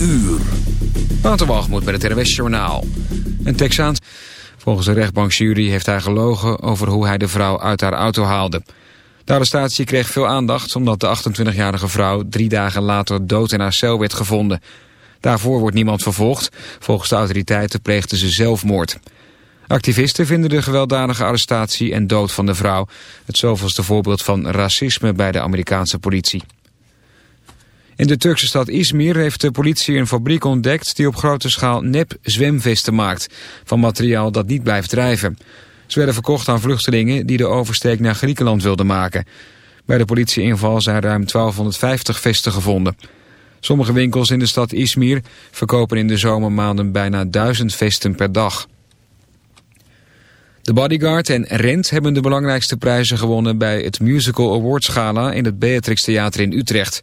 Uur. moet met het RWS Journaal. Een Texaans... Volgens de rechtbankjury heeft hij gelogen over hoe hij de vrouw uit haar auto haalde. De arrestatie kreeg veel aandacht omdat de 28-jarige vrouw drie dagen later dood in haar cel werd gevonden. Daarvoor wordt niemand vervolgd. Volgens de autoriteiten pleegde ze zelfmoord. Activisten vinden de gewelddadige arrestatie en dood van de vrouw... het zoveelste voorbeeld van racisme bij de Amerikaanse politie. In de Turkse stad Izmir heeft de politie een fabriek ontdekt... die op grote schaal nep-zwemvesten maakt... van materiaal dat niet blijft drijven. Ze werden verkocht aan vluchtelingen die de oversteek naar Griekenland wilden maken. Bij de politieinval zijn ruim 1250 vesten gevonden. Sommige winkels in de stad Izmir verkopen in de zomermaanden bijna 1000 vesten per dag. De Bodyguard en Rent hebben de belangrijkste prijzen gewonnen bij het Musical Awards Gala in het Beatrix Theater in Utrecht.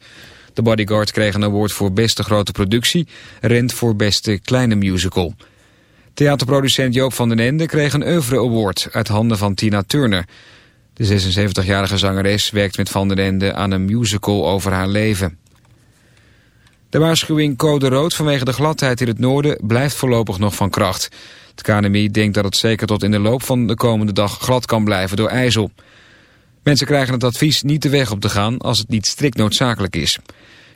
De Bodyguard kreeg een award voor beste grote productie, Rent voor beste kleine musical. Theaterproducent Joop van den Ende kreeg een oeuvre award uit handen van Tina Turner. De 76-jarige zangeres werkt met Van den Ende aan een musical over haar leven. De waarschuwing code rood vanwege de gladheid in het noorden blijft voorlopig nog van kracht. Het KNMI denkt dat het zeker tot in de loop van de komende dag glad kan blijven door ijzel. Mensen krijgen het advies niet de weg op te gaan als het niet strikt noodzakelijk is.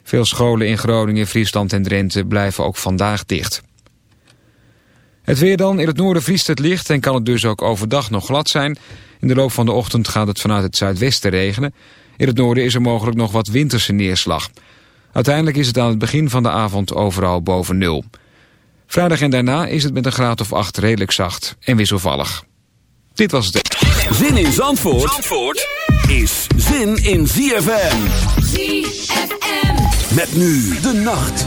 Veel scholen in Groningen, Friesland en Drenthe blijven ook vandaag dicht. Het weer dan. In het noorden vriest het licht en kan het dus ook overdag nog glad zijn. In de loop van de ochtend gaat het vanuit het zuidwesten regenen. In het noorden is er mogelijk nog wat winterse neerslag. Uiteindelijk is het aan het begin van de avond overal boven nul. Vrijdag en daarna is het met een graad of acht redelijk zacht en wisselvallig. Dit was het. Zin in Zandvoort, Zandvoort is zin in ZFM. ZFM. Met nu de nacht.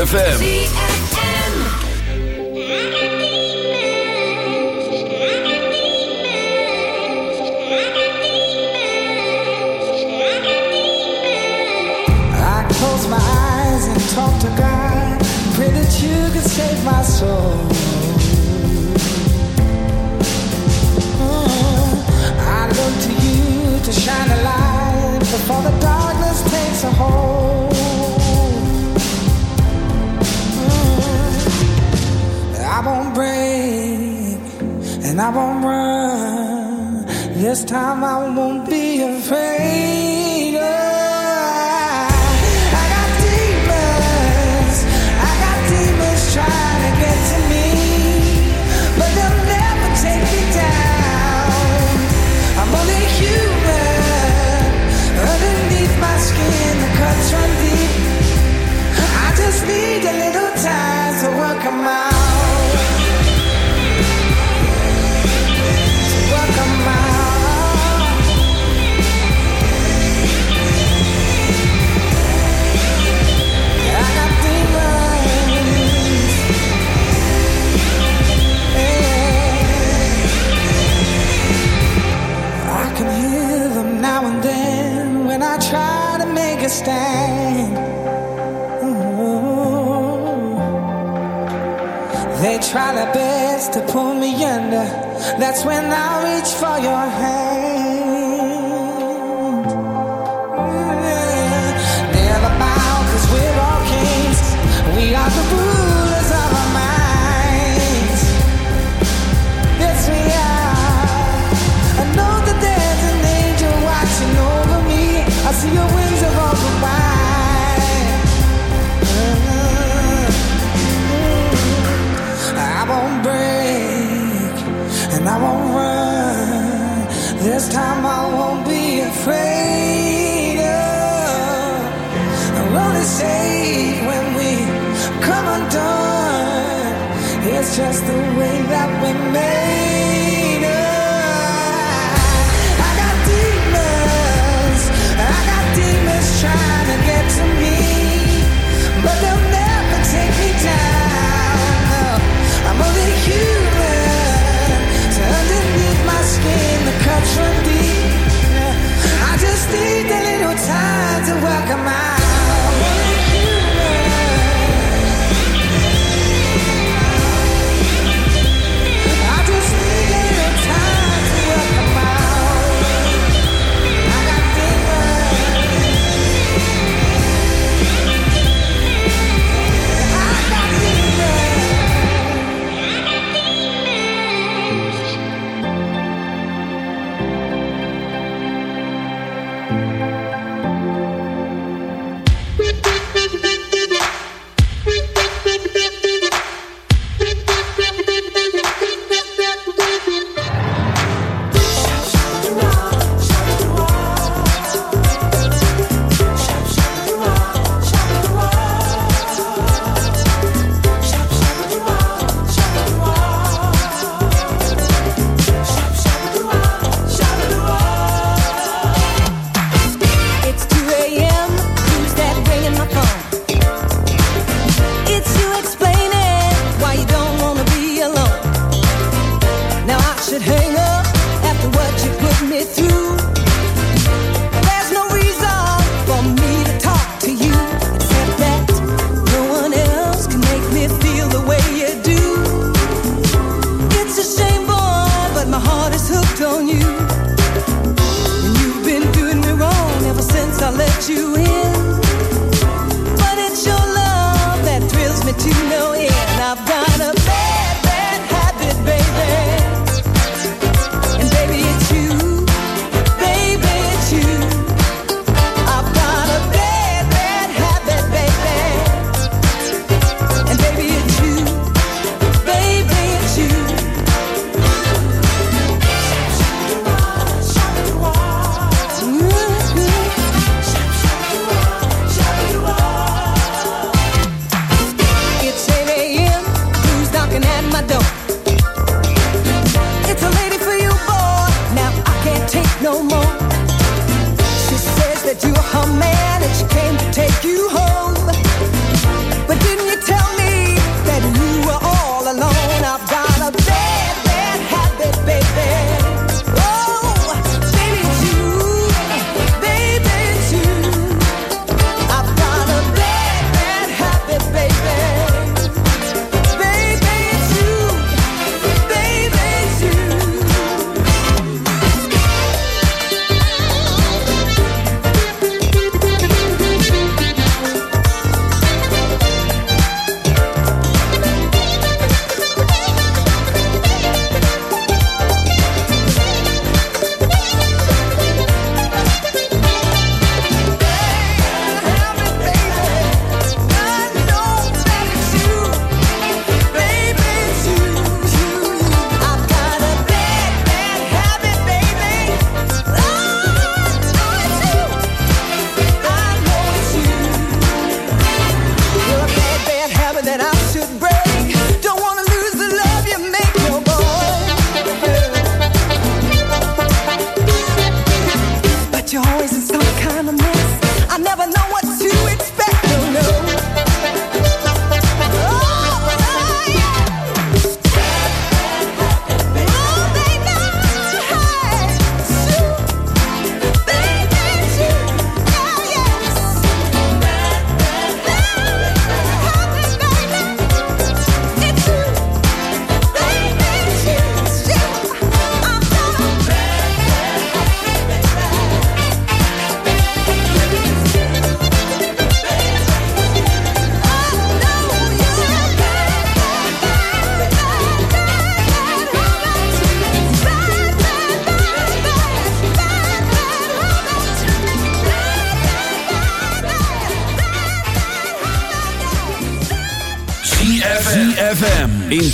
ZFM.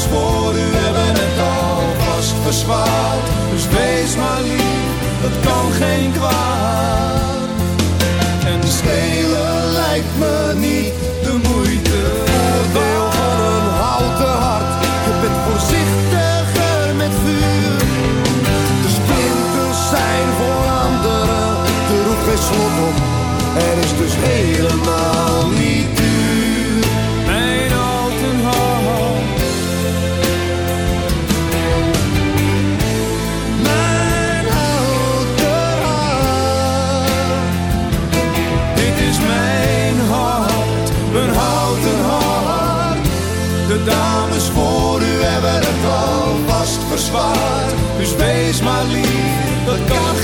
Voor u hebben het alvast verzwaard. Dus wees maar lief, dat kan geen kwaad. En stelen lijkt me niet de moeite. Oordeel van een houten hart, je bent voorzichtiger met vuur zijn voor anderen. De roep geen slot op, er is dus helemaal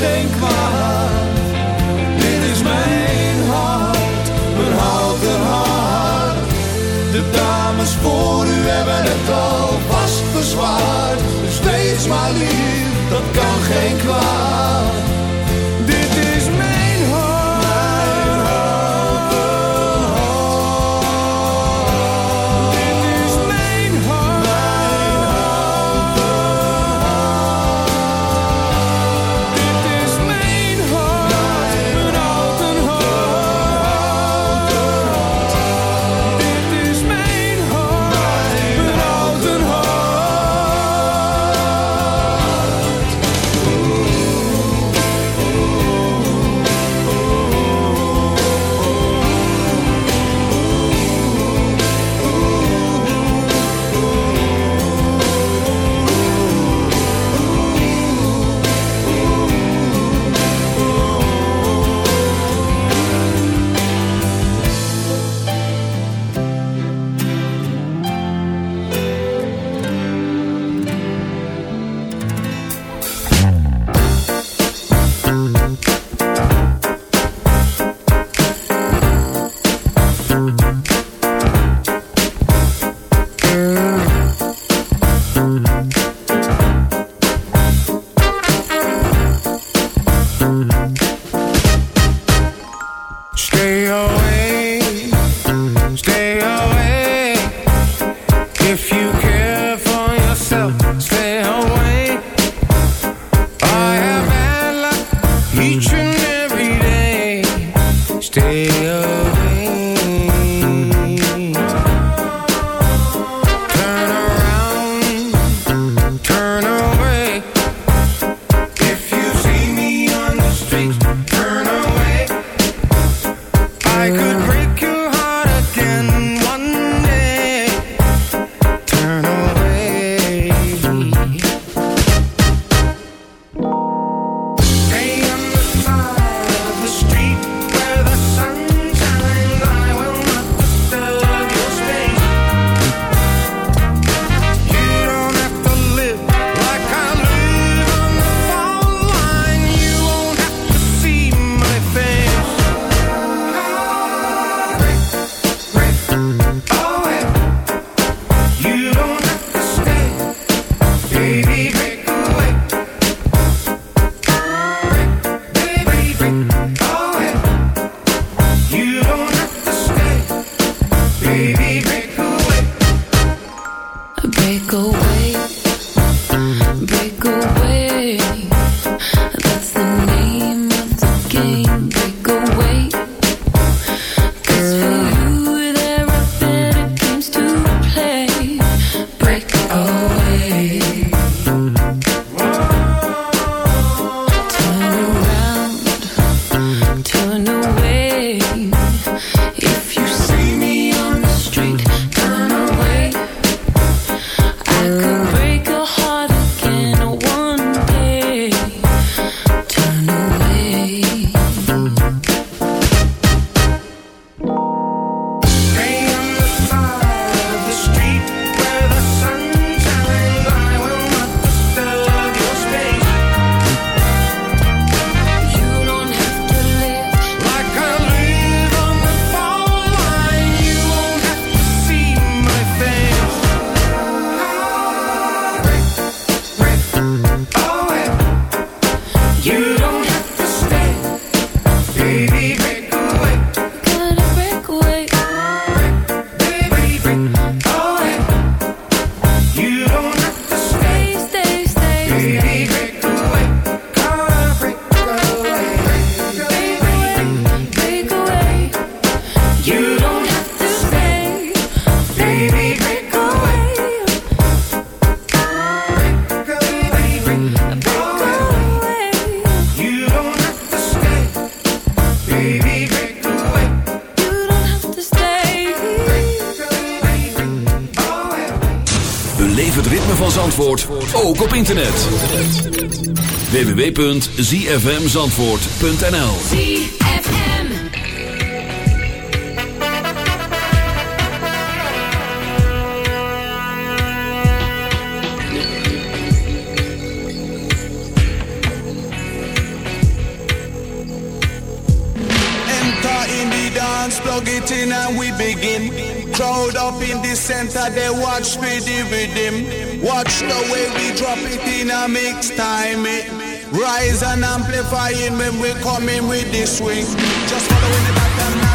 geen kwaad. Dit is mijn hart, mijn houten hart. De dames voor u hebben het al. www.zfmzandvoort.nl center, they watch me dividend. Watch the way we drop it in a mix time. It. Rise and amplifying when we coming with this swing. Just following the back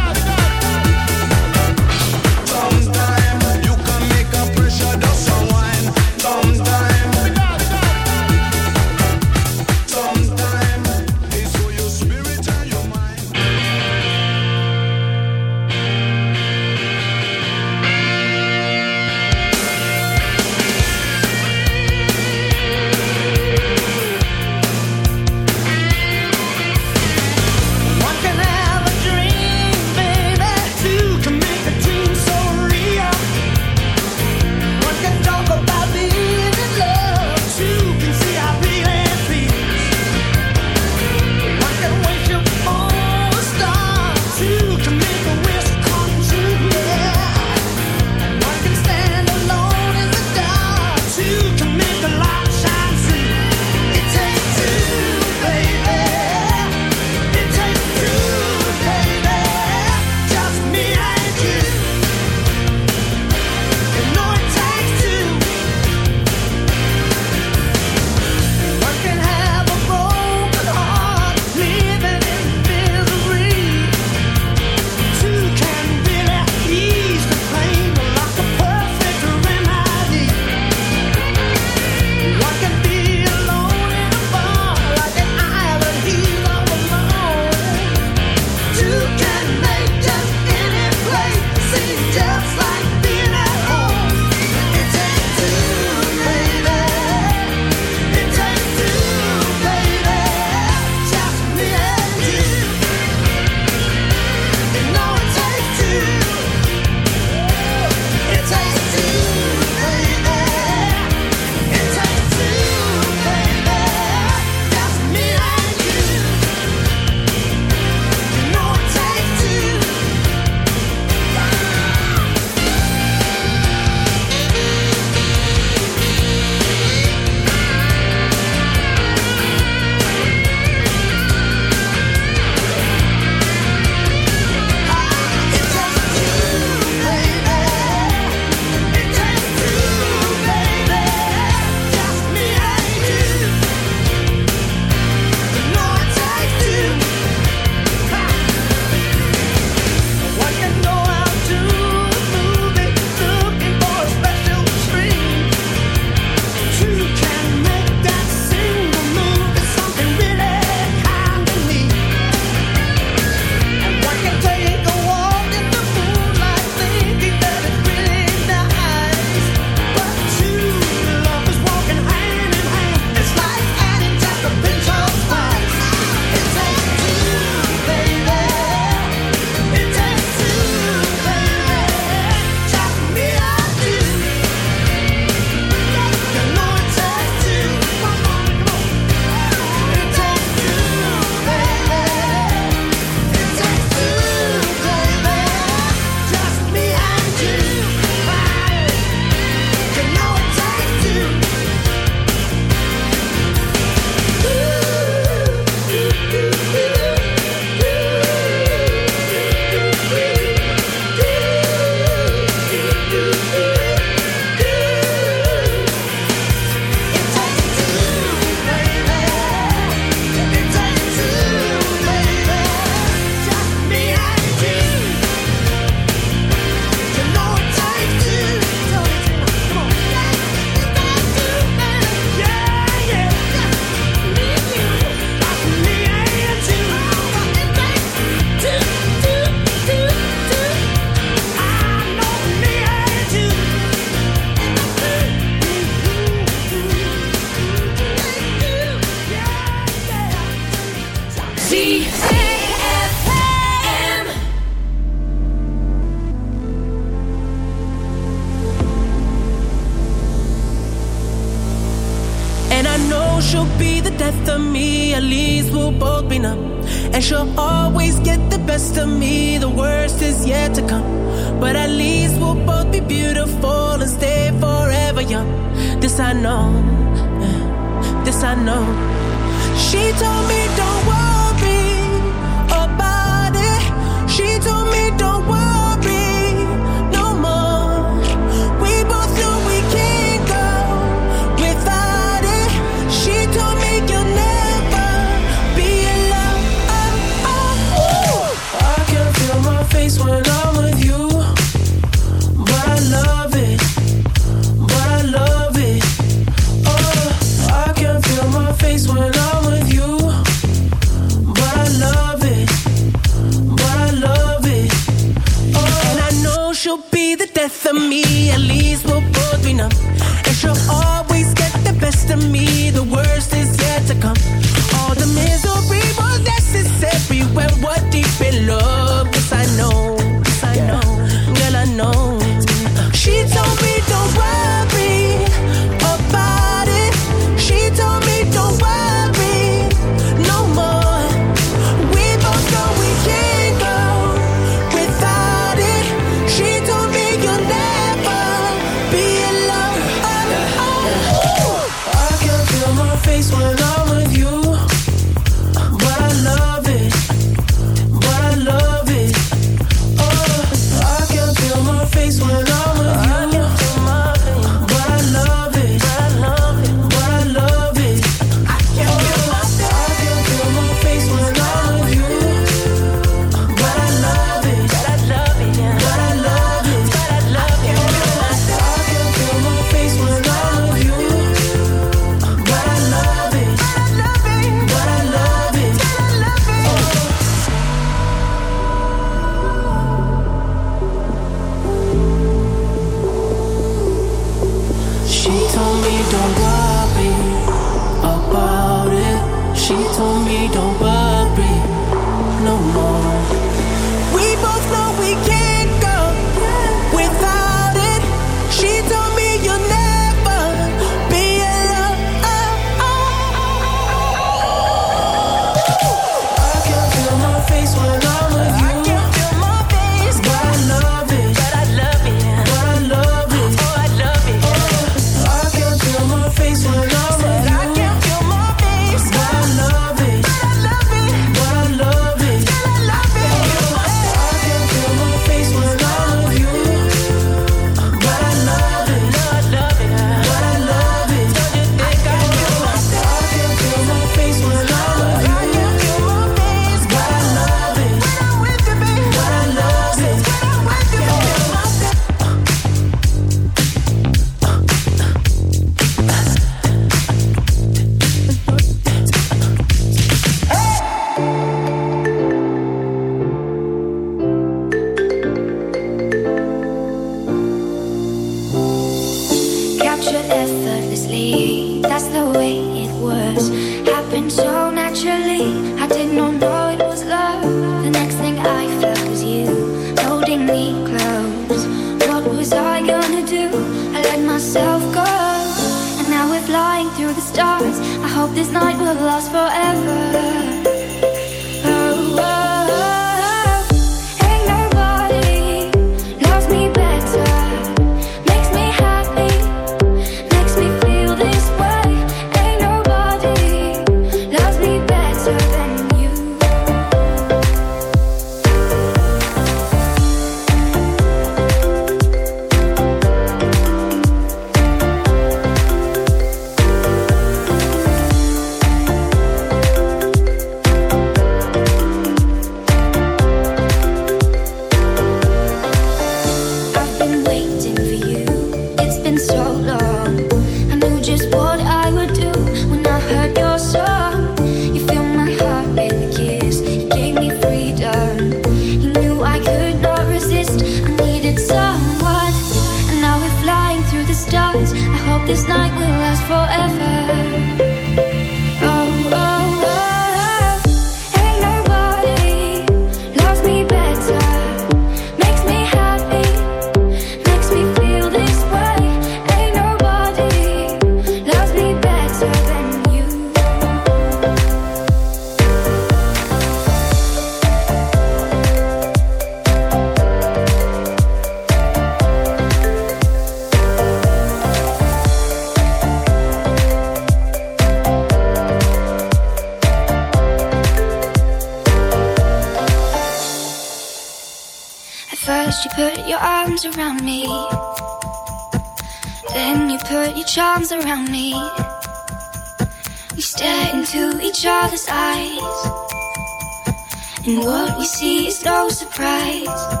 surprise.